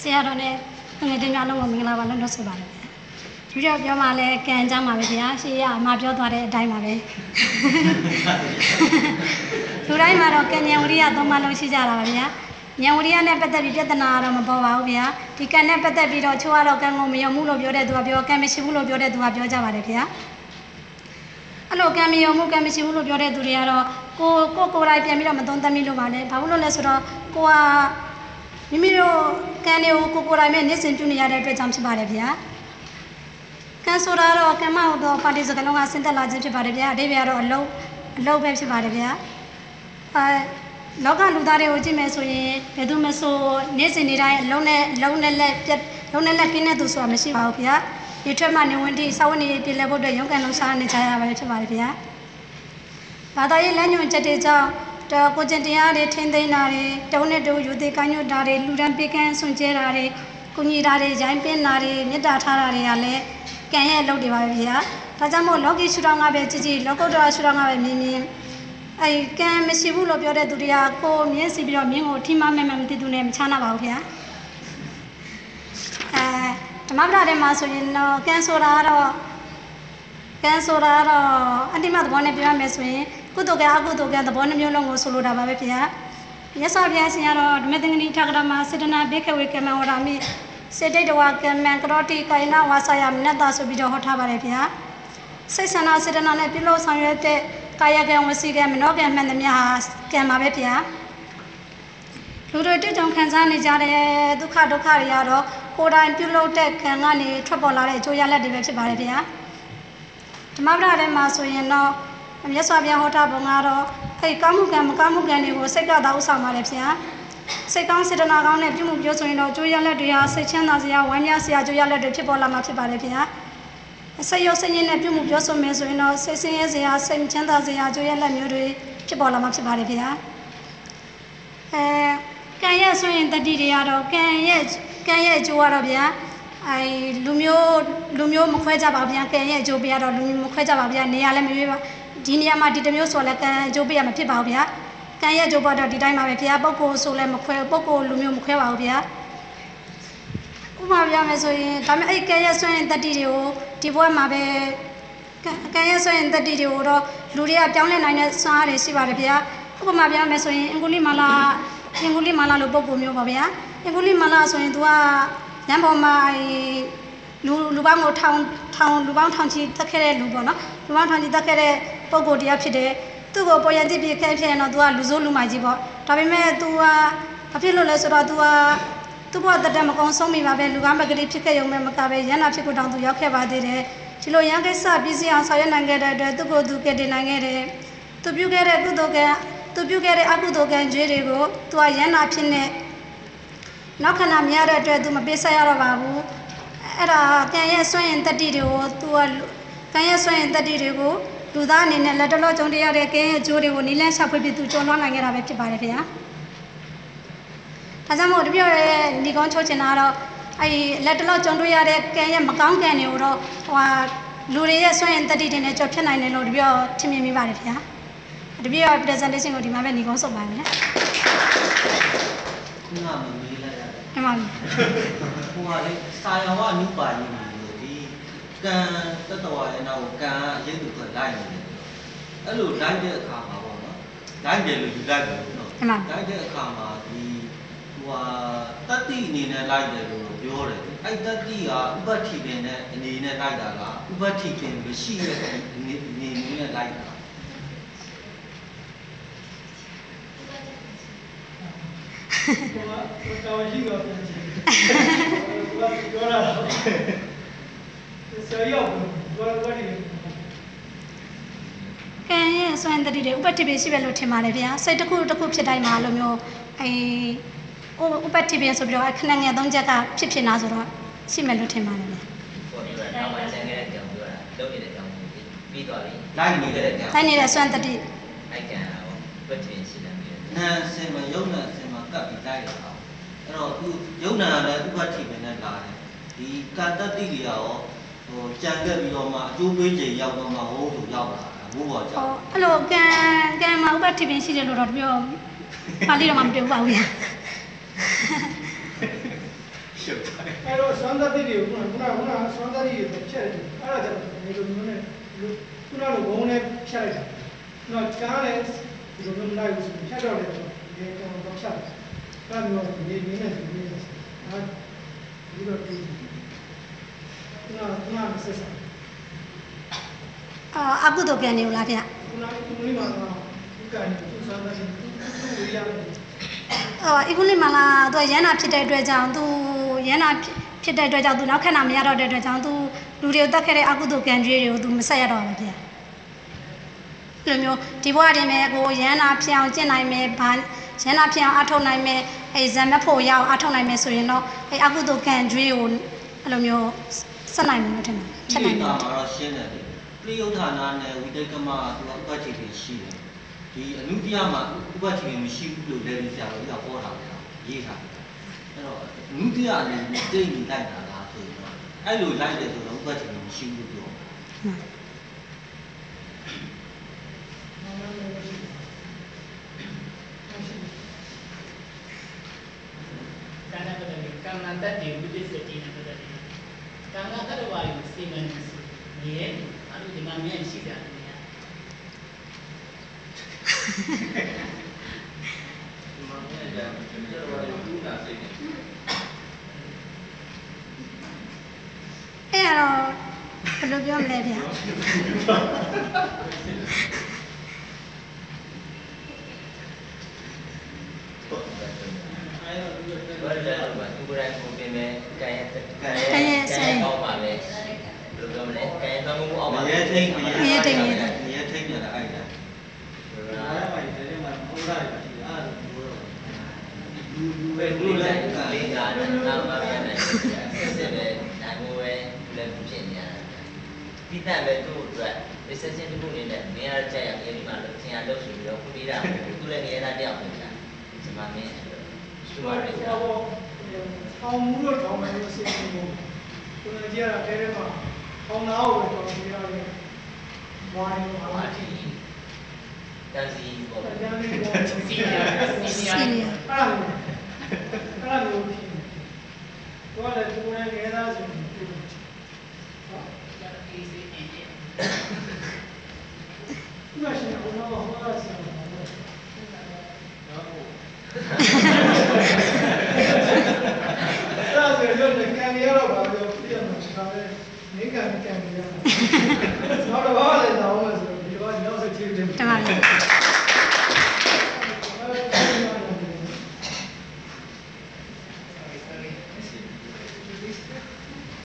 ဆရာတော်နဲ့ငွေတင်များလုံးကိုမင်္ဂလာပါလို့နှုတ်ဆက်ပါတယ်ဒီတော့ပြောမှလဲကံကြမ်းပါပဲဗျာရှေ့ကအမပြောသွားတဲ့အတိုင်းပါပဲလူတိုင်းမှာတော့ကံဉဏ်ဝရိယသုံးပါလုံးရှိကြတာပါဗျာဉာဏ်ဝရိယနဲ့ပတ်သက်ပြီးပြဿနာတော့မပေါ်ပါဘူးဗျာဒီကံနဲ့ပတ်သက်ပြီးတော့ချိုးရတော့ကံကိုမယုံမှုလို့ပြောတဲ့သူကပြောကံမရှိဘူးလို့ပြောတဲ့သူကပြောကြပါတယ်ဗျာအဲ့လိုကံမယုံမှုကံမရှိဘူးလို့ပြောတဲ့သူတွေကတော့ကိုကိုကိုယ်တိုင်ပြန်ပြီးတော့မသုံးသပ်မိလို့ပါနဲ့ဘာလို့လဲလဲဆိုတော့ကိုကမိမိတို့ ကံတွေကိုကိုကိုယ်တိုင်ပဲနေ့စဉ်ပြုနေရတဲ့အတွက်ကြောင့်ဖြစ်ပါတယ်ဗျာကံဆိုတာတော့ကံမဟုတ်တော့ပါတီစကလုံးကဆင်းသက်လာခြင်းဖြစ်ပါတယ်ဗျာအတိပ္ပယ်ကတော့အလုံးအလုံးပဲဖြစ်ပါတယ်ဗျာအဲလောကလူသားတွေကိုကြည့်မယ်ဆိုရင်ဘယ်သူမဆိုနေ့စဉ်နေ့တိုင်းအလုံးနဲ့အလုံးနဲ့လက်ပြက်လုံးနဲ့လက်ကင်းတဲ့သူဆိုတာမရှိပါဘူးဗျာဒီထွက်မှနေဝင်တိစာဝန်နေပြည်လဲဖို့အတွက်ရုန်းကန်လုံးစားနေကြရပါပဲဖြစ်ပါတယ်ဗျာဘာသာရေးလမ်းညွှန်ချက်တွေကြောင့် တော့ကိုကျင်တရားတွေထိမ့်သိမ်းတာတွေတုံးနဲ့တူယူသေးကိုင်းညွတ်တာတွေလူဒန်းပေးကမ်းဆွန့်ကျဲတာတွေကုညီတာတွေရိုင်းပင်းတာတွေမေတ္တာထားတာတွေကလည်းကံရဲ့အလုပ်တွေပါပဲဗျာဒါကြောင့်မို့လောကီရှုထောင့်ကပဲကြည်ကြည်လောကုတ္တရာရှုထောင့်ကပဲမြင်မြင်အဲကံမရှိဘူးလို့ပြောတဲ့သူတွေကကိုမြင်စီပြီးတော့မြင်းကိုထိမမဲ့မဲ့မသိသူနဲ့မချနာပါဘူးဗျာအဲဓမ္မပဒထဲမှာဆိုရင်တော့ကံဆိုတာကတော့ကံဆိုတာကတော့အတ္တိမသဘောနဲ့ပြောရမယ်ဆိုရင် ကုသိုလ်ကံအကုသိုလ်ကံသဘောနှမျိုးလုံးကိုဆိုလိုတာပါပဲဗျာမြတ်စွာဘုရားရှင်ကတော့ဓမ္မသင်္ကနီထာဂရမစေတနာဘေခဝေကမံဝရမိစေတိတဝကမံကရောတိကာယနာဝါစာယမနတ္တဆိုပြီးတော့ဟောထားပါတယ်ဗျာစိတ်ဆန္ဒစေတနာနဲ့ပြုလို့ဆောင်ရွက်တဲ့ကာယကံဝစီကံမနောကံမှန်သမျှဟာကံပါပဲဗျာလူတွေတိကျုံခံစားနေကြတဲ့ဒုက္ခဒုက္ခတွေကတော့ကိုယ်တိုင်ပြုလုပ်တဲ့ကံကနေထွက်ပေါ်လာတဲ့အကျိုးရလဒ်တွေပဲဖြစ်ပါတယ်ဗျာဓမ္မပဒထဲမှာဆိုရင်တော့ မြတ်စွာဘုရားဟောထားပုံကတော့အဲ့ကောင်းမှုကံမကောင်းမှုကံတွေကိုစိတ်ကသာဥဆောင်ပါတယ်ဗျာစိတ်ကောင်းစေတနာကောင်းနဲ့ပြုမှုပြောဆိုရင်တော့ကျိုးရလက်တွေဟာစိတ်ချမ်းသာစရာဝမ်းမြောက်စရာကျိုးရလက်တွေဖြစ်ပေါ်လာမှာဖြစ်ပါတယ်ဗျာစိတ်ရောစိတ်ရင်းနဲ့ပြုမှုပြောဆိုမယ်ဆိုရင်တော့စိတ်ဆင်းရဲစရာစိတ်ချမ်းသာစရာကျိုးရလက်မျိုးတွေဖြစ်ပေါ်လာမှာဖြစ်ပါတယ်ဗျာအဲကံရဲ့ဆိုရင်တတိတွေကတော့ကံရဲ့ကံရဲ့အကျိုးကတော့ဗျာအဲလူမျိုးလူမျိုးမခွဲကြပါဗျာကံရဲ့အကျိုးပေးရတော့လူမျိုးမခွဲကြပါဗျာနေရာလည်းမရွေးပါ ဒီနေရာမှာဒီတစ်မျိုးဆိုလည်းကံအကျိုးပေးရမှာဖြစ်ပါဘူးဗျာကံရဲ့အကျိုးပေါ်တော့ဒီတိုင်းပါပဲဗျာပုဂ္ဂိုလ်ဆိုလည်းမခွဲပုဂ္ဂိုလ်လူမျိုးမခွဲပါဘူးဗျာဥပမာပြမယ်ဆိုရင်ဒါပေမဲ့အဲ့ကံရဲ့ဆွရင်တတိတွေကိုဒီဘဝမှာပဲကံရဲ့ဆွရင်တတိတွေကိုတော့လူတွေကပြောင်းလဲနိုင်တဲ့စွမ်းအားတွေရှိပါတယ်ဗျာဥပမာပြမယ်ဆိုရင်အင်္ဂုလိမာလာအင်္ဂုလိမာလာလိုပုံပုံမျိုးပါဗျာအင်္ဂုလိမာလာဆိုရင် तू ကညံပေါ်မှာ လူလူပေါင်းကိုထောင်ထောင်လူပေါင်းထောင်ချီတက်ခဲ့တဲ့လူပေါ့နော်လူပေါင်းထောင်ချီတက်ခဲ့တဲ့ပုံကိုတရားဖြစ်တယ်သူ့ကိုပေါ်ရန်တိပြခဲဖြစ်ရင်တော့ तू ကလူစိုးလူမိုက်ကြီးပေါ့ဒါပေမဲ့ तू ကဘာဖြစ်လို့လဲဆိုတော့ तू ကသူ့ဘဝတက်တက်မကုံဆုံးမိပါပဲလူကားမကလေးဖြစ်ခဲ့ရုံနဲ့မကပဲရန်နာဖြစ်ကိုတောင်သူရောက်ခဲ့ပါသေးတယ်ဒီလိုရန်ကိစ္စပြည်စည်းအောင်ဆောင်ရွက်နိုင်ခဲ့တဲ့အတွက်သူ့ကိုယ်သူကတည်နိုင်ခဲ့တယ်သူပြုခဲ့တဲ့ကုသိုလ်ကံသူပြုခဲ့တဲ့အကုသိုလ်ကံကြွေးတွေကိုသူကရန်နာဖြစ်နေနောက်ခဏမြရတဲ့အတွက်သူမပေးဆက်ရတော့ပါဘူး အဲ့ဒါကံရဲ့စွန့်ရင်တတိတွေကိုသူကကံရဲ့စွန့်ရင်တတိတွေကိုလူသားအနေနဲ့လက်တလောကြုံတရတဲ့ကဲရဲ့အကျိုးတွေကိုနီလန်းရှာဖွေပြီးသူကြုံလွှမ်းနိုင်ခဲ့တာပဲဖြစ်ပါတယ်ခင်ဗျာဒါကြောင့်မို့တပြည့်ရဲ့ညီကုန်းချိုးချင်တာကတော့အဲ့လက်တလောကြုံတွေ့ရတဲ့ကံရဲ့မကောင်းကံတွေကိုတော့ဟိုဟာလူတွေရဲ့စွန့်ရင်တတိတွေနဲ့ကြော်ဖြစ်နိုင်တယ်လို့တပြည့်ထင်မြင်မိပါတယ်ခင်ဗျာတပြည့်ရဲ့ presentation ကိုဒီမှာပဲညီကုန်းဆုပ်ပါမယ်ခုနက မမေးလိုက်ရတယ်ဒီမှာဟိုကလေစာရောင်ကနုပါရင်းလို့ဒီကံတတဝါရဲ့နောက်ကံအရေးသူကလိုက်နေတယ်အဲ့လိုလိုက်တဲ့အခါမှာပေါ့နော်လိုက်တယ်လို့ယူလိုက်တယ်နော်ဒီမှာလိုက်တဲ့အခါမှာဒီဟိုဟာတတ္တိအနေနဲ့လိုက်တယ်လို့ပြောတယ်အဲ့တတ္တိကဥပ္ပတိပင်နဲ့အနေနဲ့လိုက်တာလားဥပ္ပတိပင်မရှိတဲ့အနေအနေနဲ့လိုက်တာ တော်ရှိတော့ပြန်ချင်တယ်။ပြောတာတော့ဆရာရောက်ဘာဘာဒီကံရဲ့စွမ်းတတိတွေဥပတိပင်ရှိပဲလို့ထင်ပါတယ်ဗျာစိတ်တစ်ခုတစ်ခုဖြစ်တိုင်းမှာလိုမျိုးအဲဥပတိပင်ဆိုပြီးတော့ခဏငယ်သုံးချက်ကဖြစ်ဖြစ်လာဆိုတော့ရှိမယ်လို့ထင်ပါတယ်ဗျာပေါ်နေတာတော့ဆန်ခဲ့တဲ့ကြောင်ပြောတာလုပ်နေတဲ့ကြောင်ပြီးသွားပြီလိုက်နေတဲ့ကြောင်လိုက်နေတဲ့စွမ်းတတိလိုက်ကံဟောဥပတိပင်ရှိတယ်အဲဆင်မယုံနဲ့ ကပ်ပြီးလိုက်တာအဲ့တော့သူယုံနာလည်းဥပ္ပတိပင်နဲ့လာတယ်ဒီကံတတ္တိတွေရောဟိုကြံခဲ့ပြီးတော့မှအကျိုးပေးချိန်ရောက်တော့မှဟိုးဆိုရောက်လာတာဘိုးဘောကြောဟောင့်အဲ့လိုကံကံမှာဥပတိပင်ရှိတယ်လို့တော့ပြောပါဠိတော်မှာမပြောပါဘူးဗျာအဲ့တော့စွမ်းသတ္တိတွေကိုခုနကခုနကစွမ်းသတ္တိတွေဖြတ်တယ်အဲ့ဒါကြောင့်ဒီလိုမျိုးနဲ့ခုနကဘုံနဲ့ဖြတ်လိုက်တာနော်ကားလည်းဒီလိုမျိုးလိုက်လို့ဆိုဖြတ်တော့တယ်ဒီကောင်တော့ဖြတ်တယ် အဲ့လိုမျိုးနေနေနဲ့ဒီလိုဟာဒီလိုဒီခုနကခုနကဆက်စားအာအကုသိုလ်ကံနေလားဗျာခုနကခုနကမှာဒီကံကိုစွမ်းသတ္တိကိုဝေးရတယ်အော်အခုလေးမလားသူရန်နာဖြစ်တဲ့အတွက်ကြောင့်သူရန်နာဖြစ်တဲ့အတွက်ကြောင့်သူနောက်ခဏမရတော့တဲ့အတွက်ကြောင့်သူလူတွေကိုတတ်ခဲ့တဲ့အကုသိုလ်ကံကြွေးတွေကိုသူမဆက်ရတော့ဘူးဗျာဒီလိုမျိုးဒီဘဝတည်းမဲ့ကိုရန်နာဖြစ်အောင်ကျင့်နိုင်မယ်ဘာ ရန်နာဖြစ်အောင်အထောက်နိုင်မယ်အဲဇံမဖို့ရအောင်အထောက်နိုင်မယ်ဆိုရင်တော့အဲအကုသိုလ်ကံကြွေးကိုအဲ့လိုမျိုးဆက်နိုင်မယ်လို့ထင်တယ်ဖြတ်နိုင်မယ်မှာတော့ရှင်းတယ်လေပြိယုဌာနနဲ့ဝိတေကမကသူကဥပ္ပချေတွေရှိတယ်ဒီအနုတ္တိယမှာဥပ္ပချေတွေမရှိဘူးလို့လည်းဆရာတော်ကြီးကဟောတာလေရေးထားတယ်အဲ့တော့အနုတ္တိယအနေနဲ့တိတ်နေလိုက်တာလားဆိုတော့အဲ့လိုလိုက်တယ်ဆိုတော့ဥပ္ပချေတွေမရှိဘူးလို့ပြောကာဏပတ္တိကာမန္တတ္တိဝိပစ္စတိနပတ္တိကာမတတ္တဝါကိုစေမန်နေရဲ့အဲ့လိုဒီမှာမြန်ရှိတာလေအဲ့တော့ဘယ်လိုပြောမလဲဗျာ ဘာလဲဘာသူကိုယ်တိုင်ကိုပြင်မဲ့ကံရဲ့ကံရဲ့အောက်ပါပဲဘယ်လိုပြောမလဲကံရဲ့သံမှုအောက်ပါမပဲရဲထိတ်မရဲရဲထိတ်ရဲထိတ်မရဲထိတ်ပြန်လာအဲ့ဒါလူလူပဲလူလည်းလေးကနာမပြန်တယ်စစ်ပဲနိုင်မိုးပဲလည်းဖြစ်နေရတယ်ဒီတန်ပဲသူ့အတွက် research တစ်ခုအနေနဲ့မင်းရကြရရင်ဒီမှာလို့သင်ရလို့ဆိုပြီးတော့ခုပြီးတာသူလည်းငရဲသားတယောက်နေတာဒီမှာမင်း ရှူရရတာထောင်မှုလို့ထောင်မယ်လို့စီစဉ်ဖို့ကိုယ်ကြီးကတဲတဲမှာထောင်သားကိုထောင်ပြီးရတယ်ဝိုင်းဟောပါအတီတန်စီပေါ်တတယ်န်းလေးပေါ်စီစီရနီယာအဲ့စီနီယာစီနီယာဒါမျိုးအဲ့ဒါမျိုးဖြစ်တော့လည်းကိုယ်ရဲ့ငယ်သားဆိုရ ဆောင်လဲနေကံကြံနေရနောက်တော့ဘာလဲတော့ဆိုဒီတော့နောက်ဆက်ကြည့်တယ်တမန်